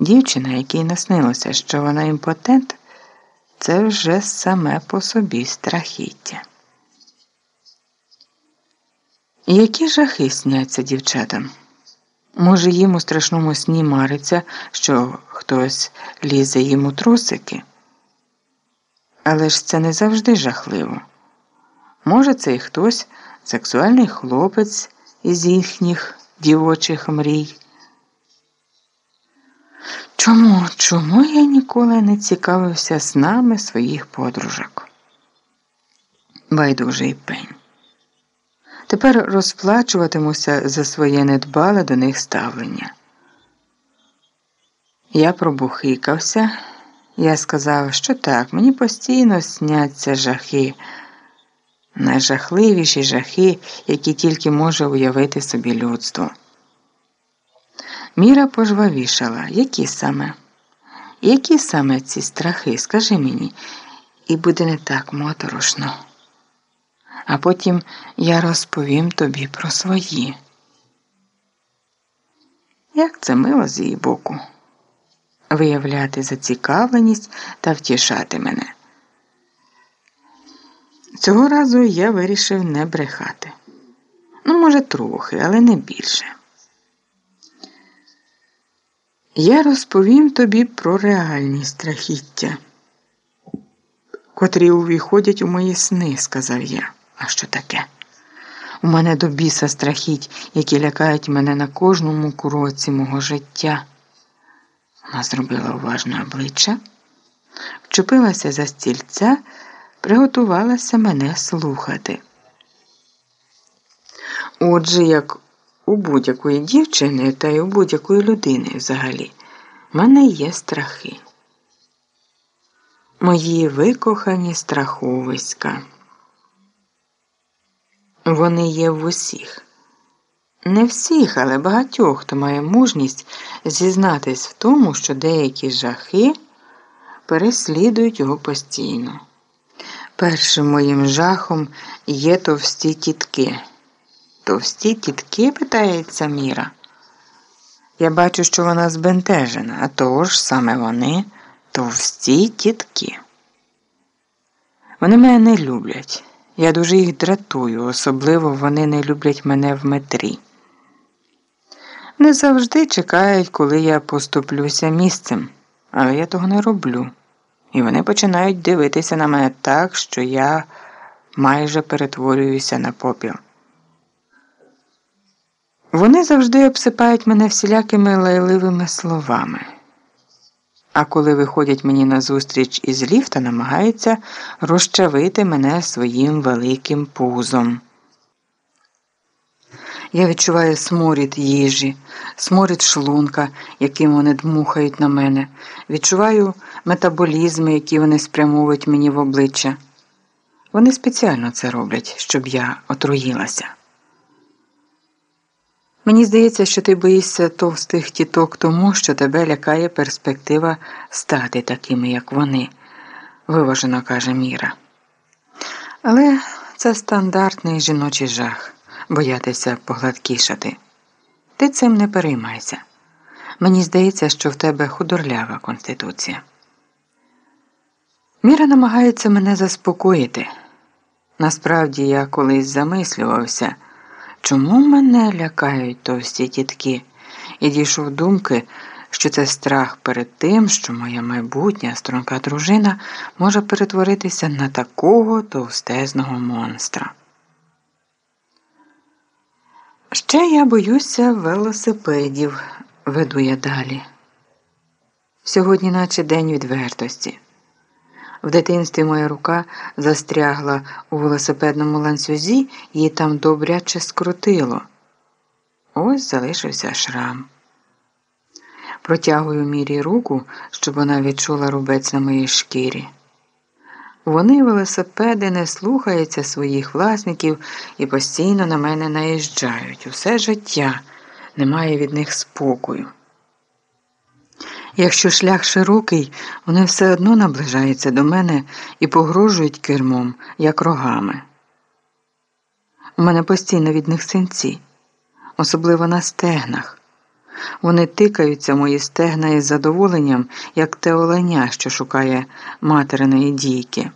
Дівчина, якій наснилося, що вона імпотент, це вже саме по собі страхіття. Які жахи сняться дівчатам? Може, їм у страшному сні мариться, що хтось лізе їм у трусики? Але ж це не завжди жахливо. Може, це і хтось сексуальний хлопець із їхніх дівочих мрій. Чому, чому я ніколи не цікавився снами своїх подружок? Байдужий пень. Тепер розплачуватимуся за своє недбале до них ставлення. Я пробухикався, я сказав, що так, мені постійно сняться жахи, найжахливіші жахи, які тільки може уявити собі людство. Міра пожвавішала, які саме? Які саме ці страхи, скажи мені, і буде не так моторошно а потім я розповім тобі про свої. Як це мило з її боку виявляти зацікавленість та втішати мене. Цього разу я вирішив не брехати. Ну, може, трохи, але не більше. Я розповім тобі про реальні страхіття, котрі увіходять у мої сни, сказав я. А що таке? У мене до біса страхіть, які лякають мене на кожному кроці мого життя. Вона зробила уважне обличчя, вчепилася за стільця, приготувалася мене слухати. Отже, як у будь-якої дівчини та й у будь-якої людини взагалі, в мене є страхи. Мої викохані страховиська. Вони є в усіх. Не всіх, але багатьох, хто має мужність зізнатись в тому, що деякі жахи переслідують його постійно. Першим моїм жахом є товсті тітки. Товсті тітки, питається Міра. Я бачу, що вона збентежена, а того ж саме вони товсті тітки. Вони мене не люблять. Я дуже їх дратую, особливо вони не люблять мене в метрі. Не завжди чекають, коли я поступлюся місцем, але я того не роблю. І вони починають дивитися на мене так, що я майже перетворююся на попіл. Вони завжди обсипають мене всілякими лайливими словами а коли виходять мені назустріч із ліфта, намагаються розчавити мене своїм великим пузом. Я відчуваю сморід їжі, сморід шлунка, яким вони дмухають на мене, відчуваю метаболізми, які вони спрямовують мені в обличчя. Вони спеціально це роблять, щоб я отруїлася. Мені здається, що ти боїшся товстих тіток тому, що тебе лякає перспектива стати такими, як вони, виважено каже Міра. Але це стандартний жіночий жах боятися погладкішати. Ти цим не переймайся. Мені здається, що в тебе худорлява конституція. Міра намагається мене заспокоїти. Насправді я колись замислювався. Чому мене лякають товсті тітки? І дійшов думки, що це страх перед тим, що моя майбутня струнка дружина може перетворитися на такого товстезного монстра. Ще я боюся велосипедів, веду я далі. Сьогодні, наче день відвертості. В дитинстві моя рука застрягла у велосипедному ланцюзі, її там добряче скрутило. Ось залишився шрам. Протягую мірі руку, щоб вона відчула рубець на моїй шкірі. Вони, велосипеди, не слухаються своїх власників і постійно на мене наїжджають. Усе життя немає від них спокою. Якщо шлях широкий, вони все одно наближаються до мене і погрожують кермом, як рогами. У мене постійно від них синці, особливо на стегнах. Вони тикаються мої стегна із задоволенням, як те оленя, що шукає материної дійки.